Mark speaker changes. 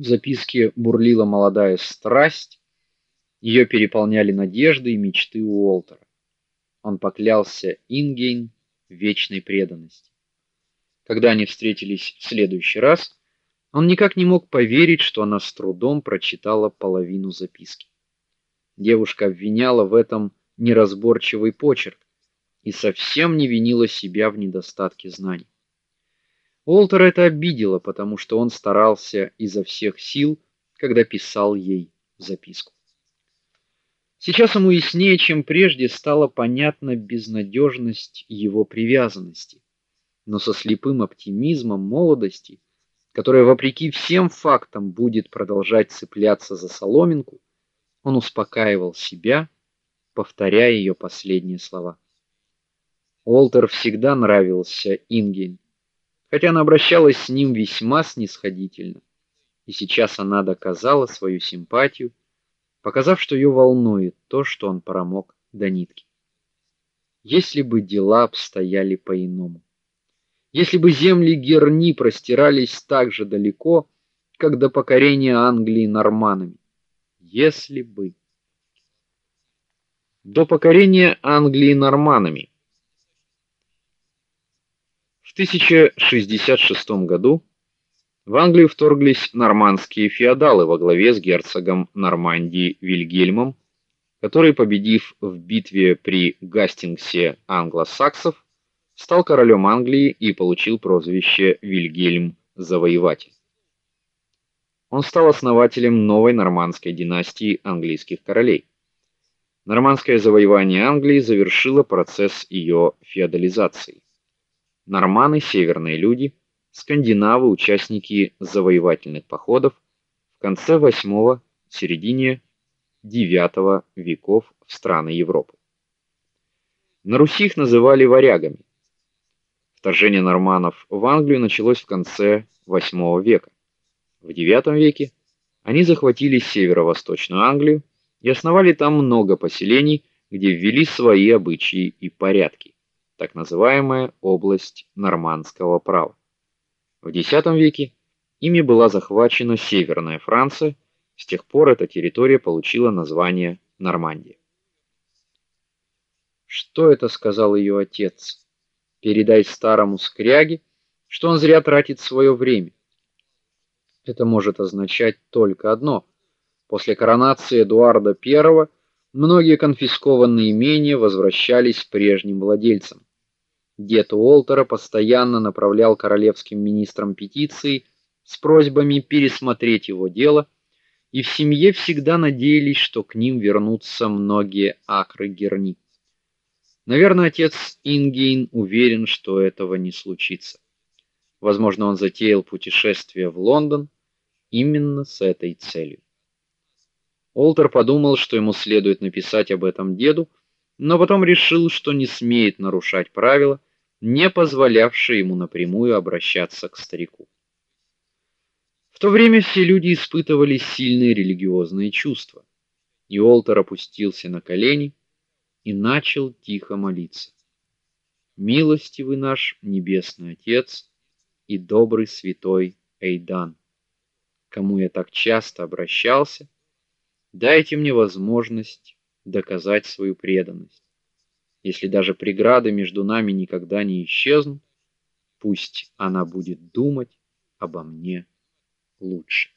Speaker 1: В записке бурлила молодая страсть, ее переполняли надежды и мечты Уолтера. Он поклялся Ингейн вечной преданности. Когда они встретились в следующий раз, он никак не мог поверить, что она с трудом прочитала половину записки. Девушка обвиняла в этом неразборчивый почерк и совсем не винила себя в недостатке знаний. Уолтер это обидело, потому что он старался изо всех сил, когда писал ей записку. Сейчас ему яснее, чем прежде, стала понятна безнадежность его привязанности. Но со слепым оптимизмом молодости, которая вопреки всем фактам будет продолжать цепляться за соломинку, он успокаивал себя, повторяя ее последние слова. Уолтер всегда нравился Ингейн хотя она обращалась с ним весьма снисходительно. И сейчас она доказала свою симпатию, показав, что ее волнует то, что он промок до нитки. Если бы дела обстояли по-иному. Если бы земли Герни простирались так же далеко, как до покорения Англии норманами. Если бы до покорения Англии норманами в 1066 году в Англию вторглись нормандские феодалы во главе с герцогом Нормандии Вильгельмом, который, победив в битве при Гастингсе англосаксов, стал королем Англии и получил прозвище Вильгельм Завоеватель. Он стал основателем новой нормандской династии английских королей. Нормандское завоевание Англии завершило процесс ее феодализации норманы северные люди, скандинавы участники завоевательных походов в конце VIII середине IX веков в страны Европы. На Руси их называли варягами. Вторжение норманнов в Англию началось в конце VIII века. В IX веке они захватили северо-восточную Англию и основали там много поселений, где ввели свои обычаи и порядки так называемая область нормандского права. В X веке ими была захвачена Северная Франция, с тех пор эта территория получила название Нормандия. Что это сказал ее отец? Передай старому скряге, что он зря тратит свое время. Это может означать только одно: после коронации Эдуарда I многие конфискованные имения возвращались прежним владельцам. Дед Уолтера постоянно направлял королевским министрам петиции с просьбами пересмотреть его дело, и в семье всегда надеялись, что к ним вернутся многие акры герни. Наверное, отец Ингейн уверен, что этого не случится. Возможно, он затеял путешествие в Лондон именно с этой целью. Олтер подумал, что ему следует написать об этом деду, но потом решил, что не смеет нарушать правила не позволявший ему напрямую обращаться к старику. В то время все люди испытывали сильные религиозные чувства. И Олтер опустился на колени и начал тихо молиться. Милостивый наш небесный Отец и добрый святой Эйдан, кому я так часто обращался, дайте мне возможность доказать свою преданность. Если даже преграды между нами никогда не исчезнут, пусть она будет думать обо мне лучше.